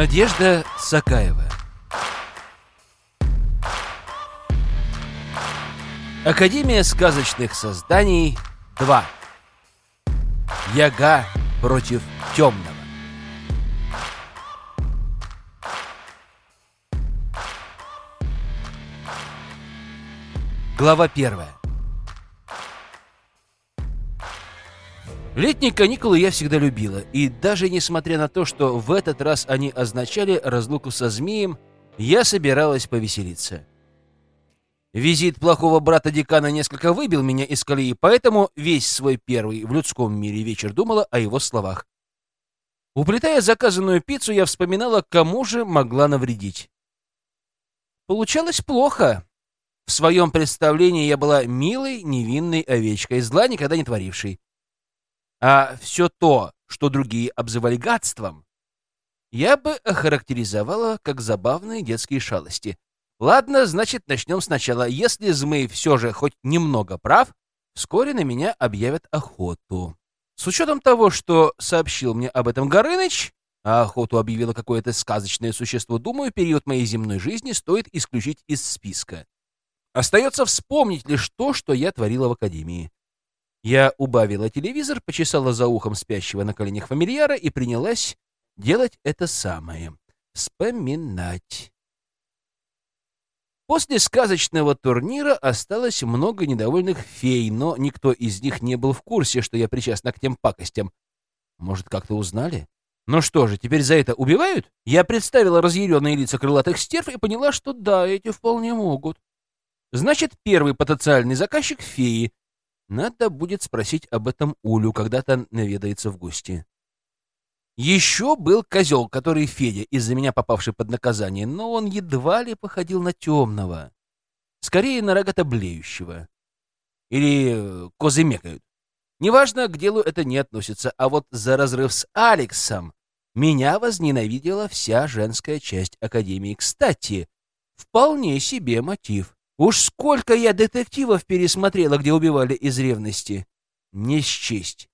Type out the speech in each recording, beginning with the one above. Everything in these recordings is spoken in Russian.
Надежда Сакаева. Академия сказочных созданий 2 Яга против темного. Глава первая Летние каникулы я всегда любила, и даже несмотря на то, что в этот раз они означали разлуку со змеем, я собиралась повеселиться. Визит плохого брата декана несколько выбил меня из колеи, поэтому весь свой первый в людском мире вечер думала о его словах. Уплетая заказанную пиццу, я вспоминала, кому же могла навредить. Получалось плохо. В своем представлении я была милой, невинной овечкой, зла никогда не творившей. А все то, что другие обзывали гадством, я бы охарактеризовала как забавные детские шалости. Ладно, значит, начнем сначала. Если Змей все же хоть немного прав, вскоре на меня объявят охоту. С учетом того, что сообщил мне об этом Горыныч, а охоту объявило какое-то сказочное существо, думаю, период моей земной жизни стоит исключить из списка. Остается вспомнить лишь то, что я творила в Академии. Я убавила телевизор, почесала за ухом спящего на коленях фамильяра и принялась делать это самое — вспоминать. После сказочного турнира осталось много недовольных фей, но никто из них не был в курсе, что я причастна к тем пакостям. Может, как-то узнали? Ну что же, теперь за это убивают? Я представила разъяренные лица крылатых стерв и поняла, что да, эти вполне могут. Значит, первый потенциальный заказчик — феи, надо будет спросить об этом Улю, когда-то наведается в гости. Еще был козел, который Федя, из-за меня попавший под наказание, но он едва ли походил на темного. Скорее, на рогато блеющего. Или э, козы мекают. Неважно, к делу это не относится, а вот за разрыв с Алексом меня возненавидела вся женская часть Академии. Кстати, вполне себе мотив. Уж сколько я детективов пересмотрела, где убивали из ревности. Не счесть.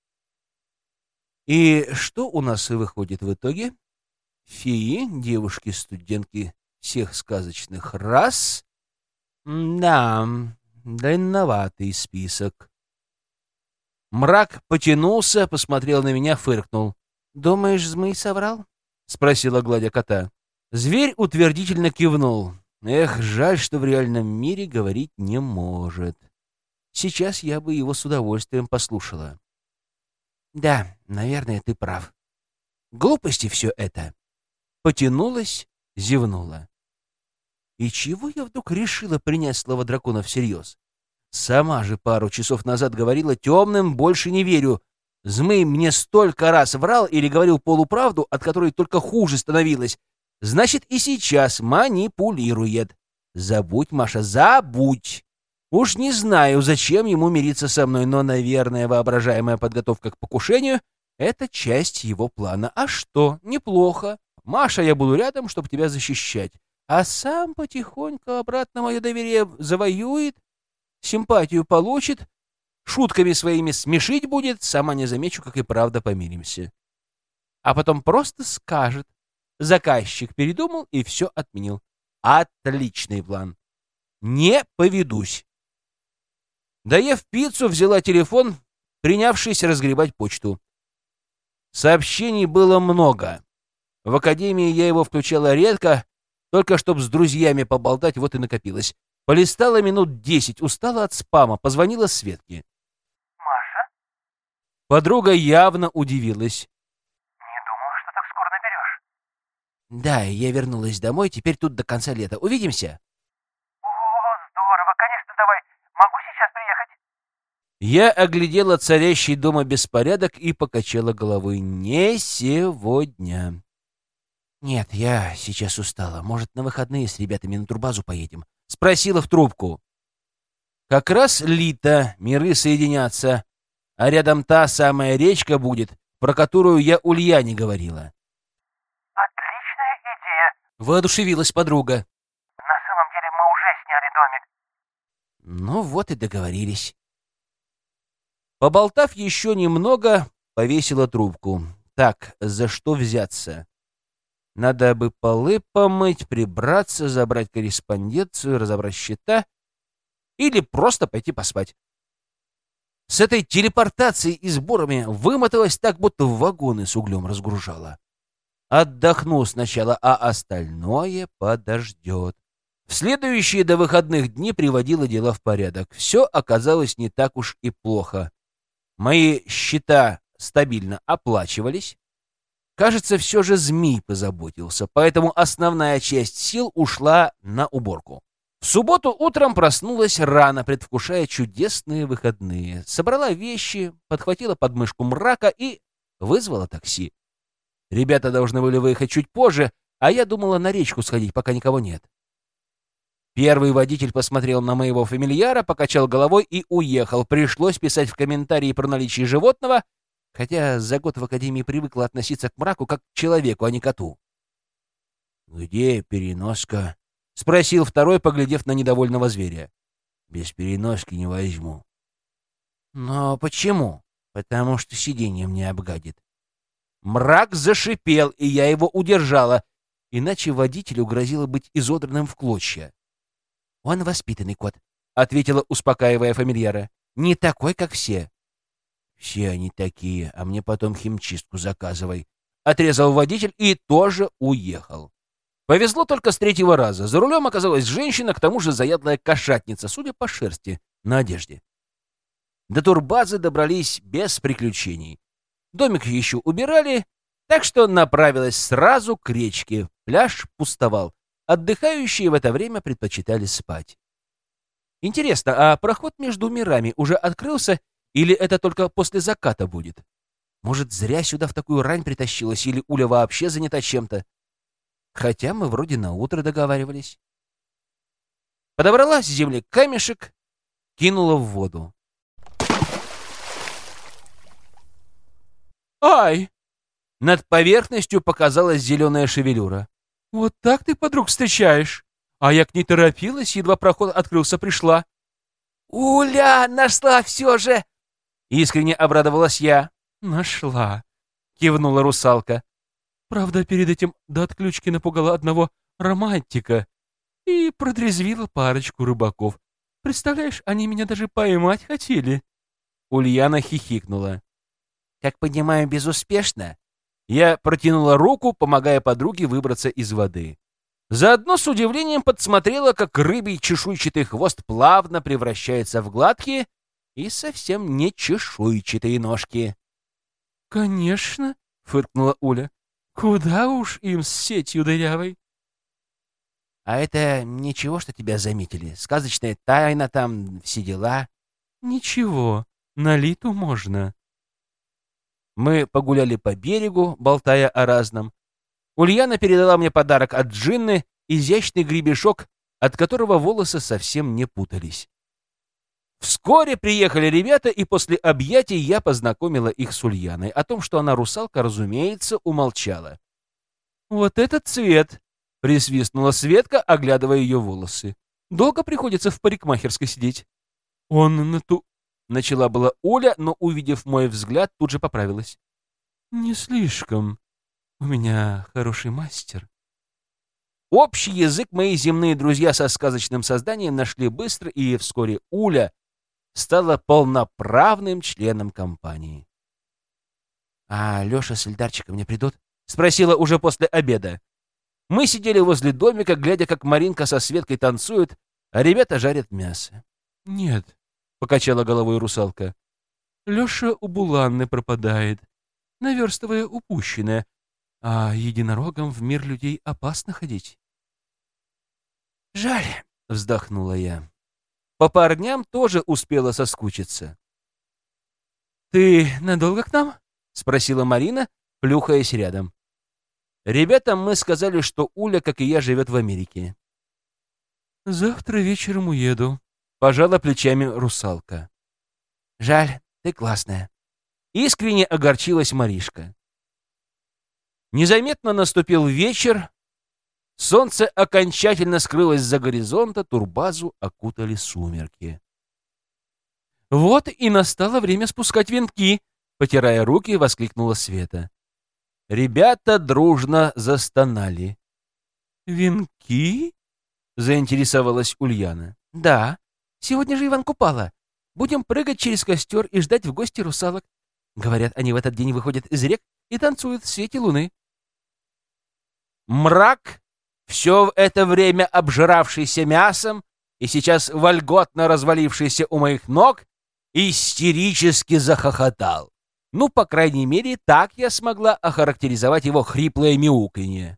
И что у нас выходит в итоге? Феи, девушки-студентки всех сказочных рас. Да, длинноватый список. Мрак потянулся, посмотрел на меня, фыркнул. «Думаешь, змей соврал?» — спросила гладя кота. Зверь утвердительно кивнул. Эх, жаль, что в реальном мире говорить не может. Сейчас я бы его с удовольствием послушала. Да, наверное, ты прав. Глупости все это. Потянулась, зевнула. И чего я вдруг решила принять слово дракона всерьез? Сама же пару часов назад говорила, темным больше не верю. Змей мне столько раз врал или говорил полуправду, от которой только хуже становилось, Значит, и сейчас манипулирует. Забудь, Маша, забудь. Уж не знаю, зачем ему мириться со мной, но, наверное, воображаемая подготовка к покушению — это часть его плана. А что? Неплохо. Маша, я буду рядом, чтобы тебя защищать. А сам потихоньку обратно мое доверие завоюет, симпатию получит, шутками своими смешить будет, сама не замечу, как и правда помиримся. А потом просто скажет, Заказчик передумал и все отменил. Отличный план. Не поведусь. Доев пиццу, взяла телефон, принявшись разгребать почту. Сообщений было много. В академии я его включала редко, только чтобы с друзьями поболтать, вот и накопилось. Полистала минут десять, устала от спама, позвонила Светке. «Маша?» Подруга явно удивилась. Да, я вернулась домой, теперь тут до конца лета. Увидимся? О, здорово, конечно, давай. Могу сейчас приехать? Я оглядела царящий дома беспорядок и покачала головой. Не сегодня. Нет, я сейчас устала. Может, на выходные с ребятами на турбазу поедем? Спросила в трубку. Как раз Лита, миры соединятся, а рядом та самая речка будет, про которую я Ульяне говорила. Воодушевилась подруга. На самом деле мы уже сняли домик. Ну вот и договорились. Поболтав еще немного, повесила трубку. Так, за что взяться? Надо бы полы помыть, прибраться, забрать корреспонденцию, разобрать счета или просто пойти поспать. С этой телепортацией и сборами вымоталась так, будто вагоны с углем разгружала. Отдохну сначала, а остальное подождет. В следующие до выходных дни приводила дела в порядок. Все оказалось не так уж и плохо. Мои счета стабильно оплачивались. Кажется, все же змей позаботился, поэтому основная часть сил ушла на уборку. В субботу утром проснулась рано, предвкушая чудесные выходные. Собрала вещи, подхватила подмышку мрака и вызвала такси. Ребята должны были выехать чуть позже, а я думала на речку сходить, пока никого нет. Первый водитель посмотрел на моего фамильяра, покачал головой и уехал. Пришлось писать в комментарии про наличие животного, хотя за год в академии привыкла относиться к мраку как к человеку, а не коту. «Где переноска?» — спросил второй, поглядев на недовольного зверя. «Без переноски не возьму». «Но почему?» «Потому что сиденье мне обгадит». Мрак зашипел, и я его удержала, иначе водителю грозило быть изодранным в клочья. «Он воспитанный кот», — ответила, успокаивая фамильяра. «Не такой, как все». «Все они такие, а мне потом химчистку заказывай», — отрезал водитель и тоже уехал. Повезло только с третьего раза. За рулем оказалась женщина, к тому же заядлая кошатница, судя по шерсти, на одежде. До турбазы добрались без приключений. Домик еще убирали, так что направилась сразу к речке. Пляж пустовал. Отдыхающие в это время предпочитали спать. Интересно, а проход между мирами уже открылся или это только после заката будет? Может, зря сюда в такую рань притащилась или Уля вообще занята чем-то? Хотя мы вроде на утро договаривались. Подобрала с земли камешек, кинула в воду. «Ай!» Над поверхностью показалась зеленая шевелюра. «Вот так ты подруг встречаешь? А я к ней торопилась, едва проход открылся, пришла». «Уля, нашла все же!» Искренне обрадовалась я. «Нашла», — кивнула русалка. «Правда, перед этим до отключки напугала одного романтика и продрезвила парочку рыбаков. Представляешь, они меня даже поймать хотели». Ульяна хихикнула. «Как понимаю, безуспешно?» Я протянула руку, помогая подруге выбраться из воды. Заодно с удивлением подсмотрела, как рыбий чешуйчатый хвост плавно превращается в гладкие и совсем не чешуйчатые ножки. «Конечно», — фыркнула Уля, — «куда уж им с сетью дырявой?» «А это ничего, что тебя заметили? Сказочная тайна там, все дела?» «Ничего, на литу можно», мы погуляли по берегу, болтая о разном. Ульяна передала мне подарок от Джинны, изящный гребешок, от которого волосы совсем не путались. Вскоре приехали ребята, и после объятий я познакомила их с Ульяной. О том, что она русалка, разумеется, умолчала. «Вот этот цвет!» — присвистнула Светка, оглядывая ее волосы. «Долго приходится в парикмахерской сидеть?» «Он на ту... Начала была Оля, но, увидев мой взгляд, тут же поправилась. «Не слишком. У меня хороший мастер». Общий язык мои земные друзья со сказочным созданием нашли быстро, и вскоре Уля стала полноправным членом компании. «А Леша с Эльдарчиком не придут?» — спросила уже после обеда. Мы сидели возле домика, глядя, как Маринка со Светкой танцуют, а ребята жарят мясо. «Нет, — покачала головой русалка. Леша у Буланны пропадает, наверстывая упущенное, а единорогам в мир людей опасно ходить. «Жаль», — вздохнула я. По парням тоже успела соскучиться. «Ты надолго к нам?» — спросила Марина, плюхаясь рядом. Ребятам мы сказали, что Уля, как и я, живет в Америке. «Завтра вечером уеду», Пожала плечами русалка. «Жаль, ты классная». Искренне огорчилась Маришка. Незаметно наступил вечер. Солнце окончательно скрылось за горизонта, турбазу окутали сумерки. «Вот и настало время спускать венки!» — потирая руки, воскликнула Света. Ребята дружно застонали. «Венки?» — заинтересовалась Ульяна. «Да. Сегодня же Иван Купала. Будем прыгать через костер и ждать в гости русалок. Говорят, они в этот день выходят из рек и танцуют в свете луны». Мрак, все это время обжиравшийся мясом и сейчас вольготно развалившийся у моих ног, истерически захохотал. Ну, по крайней мере, так я смогла охарактеризовать его хриплое мяуканье.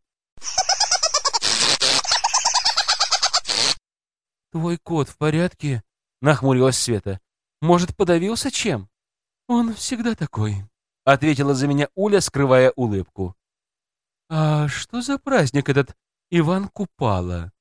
«Твой кот в порядке?» — нахмурилась Света. «Может, подавился чем?» «Он всегда такой», — ответила за меня Уля, скрывая улыбку. «А что за праздник этот Иван Купала?»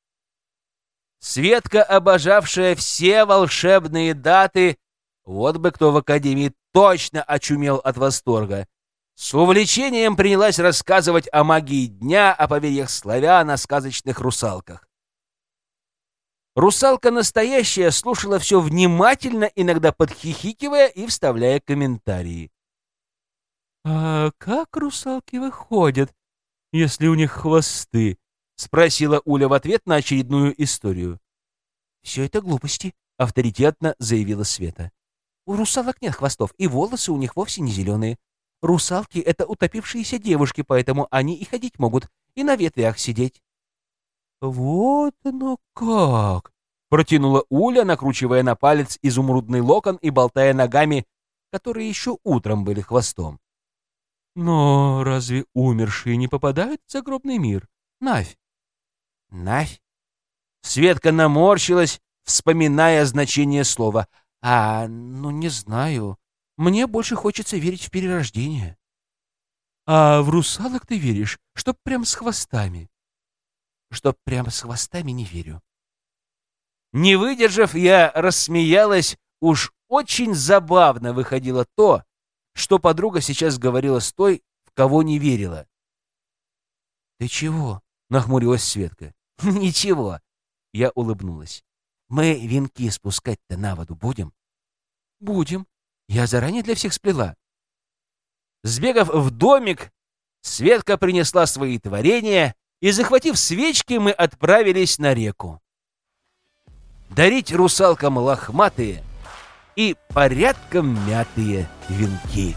Светка, обожавшая все волшебные даты, вот бы кто в Академии точно очумел от восторга. С увлечением принялась рассказывать о магии дня, о поверьях славян, о сказочных русалках. Русалка настоящая слушала все внимательно, иногда подхихикивая и вставляя комментарии. «А как русалки выходят, если у них хвосты?» — спросила Уля в ответ на очередную историю. «Все это глупости», — авторитетно заявила Света. «У русалок нет хвостов, и волосы у них вовсе не зеленые. Русалки — это утопившиеся девушки, поэтому они и ходить могут, и на ветвях сидеть». «Вот оно как!» — протянула Уля, накручивая на палец изумрудный локон и болтая ногами, которые еще утром были хвостом. «Но разве умершие не попадают в загробный мир? Навь?» «Навь?» Светка наморщилась, вспоминая значение слова. «А, ну не знаю. Мне больше хочется верить в перерождение». «А в русалок ты веришь, чтоб прям с хвостами?» Чтоб прямо с хвостами не верю. Не выдержав, я рассмеялась. Уж очень забавно выходило то, что подруга сейчас говорила с той, в кого не верила. «Ты чего?» — нахмурилась Светка. «Ничего». Я улыбнулась. «Мы венки спускать-то на воду будем?» «Будем. Я заранее для всех сплела». Сбегав в домик, Светка принесла свои творения, и, захватив свечки, мы отправились на реку. Дарить русалкам лохматые и порядком мятые венки.